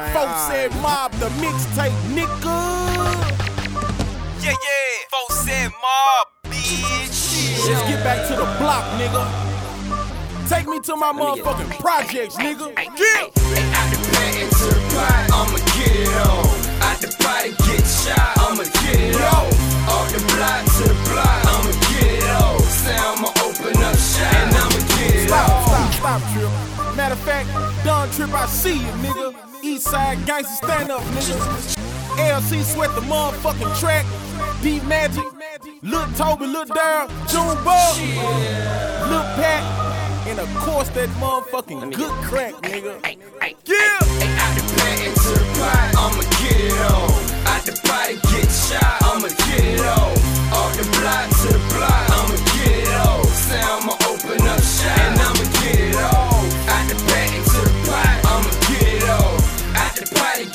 man. Folks All said mob the mixtape, nigga. Yeah, yeah. Folks said mob, bitch. Let's get back to the block, nigga. Take me to my motherfucking projects, nigga. Yeah. Out the bed into the pot, I'ma get it on. Out the body, get shot, I'ma get it on. Off the block to the block, I'ma get it on. Say I'ma open up shop, and I'ma get it Stop, on. stop, stop, Trip. Matter of fact, Don Trip, I see you, nigga. East side gangster stand up, nigga. LC sweat the motherfucking track. D Magic, Lil Toby, Lil Daryl, June Bug, Lil Pat, and of course that motherfucking good crack, nigga. Yeah! Out the bed into the pot, I'ma get it on. Out the body, get shot, I'ma get it on.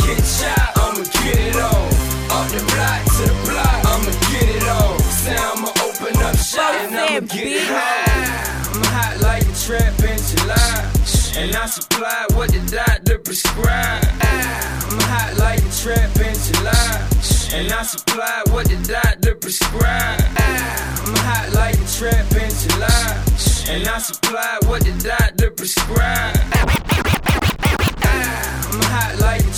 Get shot, I'ma get it on. Off the block to the block, I'ma get it on. Say I'ma open up shop, and I'ma get it on. I'm hot like a trap in July. And I supply what the doctor prescribed. I'm hot like a trap in July. And I supply what the doctor prescribed. I'm hot like a trap in July. And I supply what the doctor prescribed.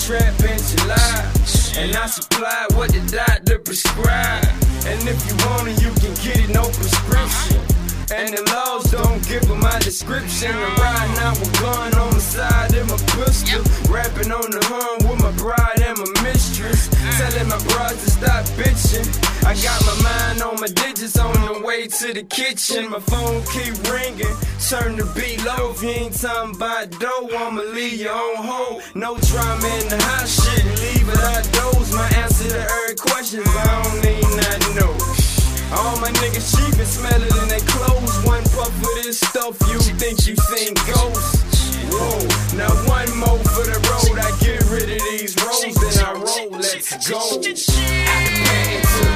Trap in July. And I supply what the doctor prescribed. Description. I'm riding out with gun on the side and my pistol. Rapping on the horn with my bride and my mistress. Telling my bride to stop bitching. I got my mind on my digits on the way to the kitchen. My phone keep ringing. Turn the beat low if you ain't talking about dough. I'ma leave you on hold. No drama in the hot shit. Leave Whoa, now one more for the road. I get rid of these roads, then I roll. Let's go. Out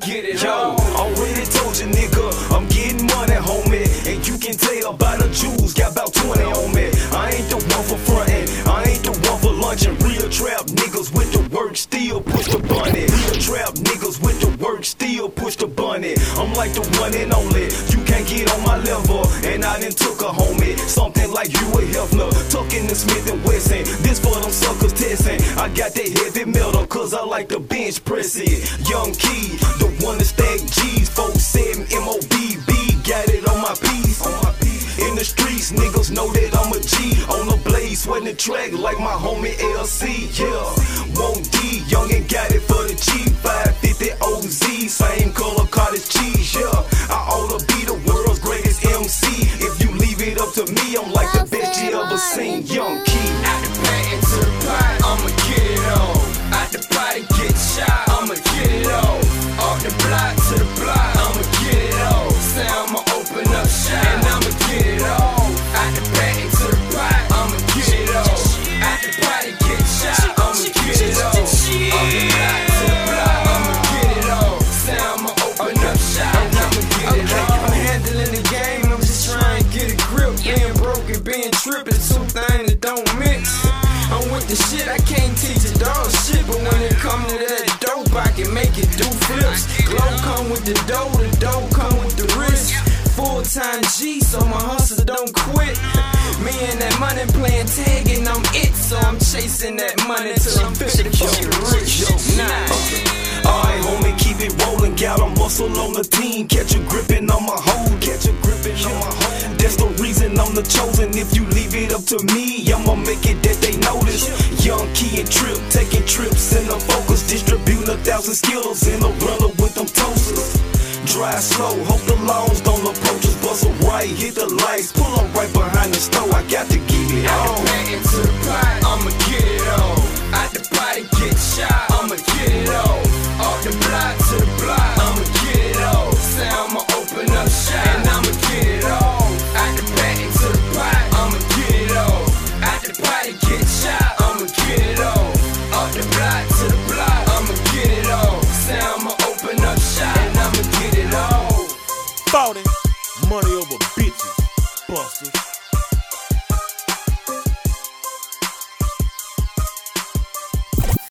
get it Yo, already told you, nigga, I'm getting money, homie. And you can tell by the jewels, got about 20 on me. I ain't the one for frontin', I ain't the one for lunchin'. Real trap niggas with the work, still push the bunny. Real trap niggas with the work, still push the bunny. I'm like the one and only, you kid on my level, and I done took a homie. Something like you a Hefner, tucking the Smith and Wesson. This for them suckers testing. I got that heavy metal, cause I like the bench press it. Young key, the one that stack G's, 47 MOBB, got it on my piece. In the streets, niggas know that I'm a G. On the blaze, sweating the track like my homie LC, yeah. Won't D, young and got it for the G5. Up to me, I'm like the best you ever seen. Young Key. Out the bed into oh. the pot, I'ma get it on. Out the body, get shot, being tripped two things that don't mix. I'm with the shit, I can't teach a dog shit, but when it come to that dope, I can make it do flips. Glow come with the dough, the dough come with the wrist. Full time G, so my hustle don't quit. Me and that money playing tag, and I'm it, so I'm chasing that money till I'm 50 fucking rich. Nah. Alright, homie, keep it rolling. Got a muscle on the team. Catch a gripping on my hold. The chosen. If you leave it up to me, I'ma make it that they notice. Young Key and Trip, taking trips in the focus. Distributing a thousand skills in a runner with them toasters. Drive slow, hope the lawns don't approach us. Bust a right, hit the lights, pull up right behind the stove. I got to give it Out all. the bed into the pot, I'ma get it on. Out the body, get shouting money over bitches, busters.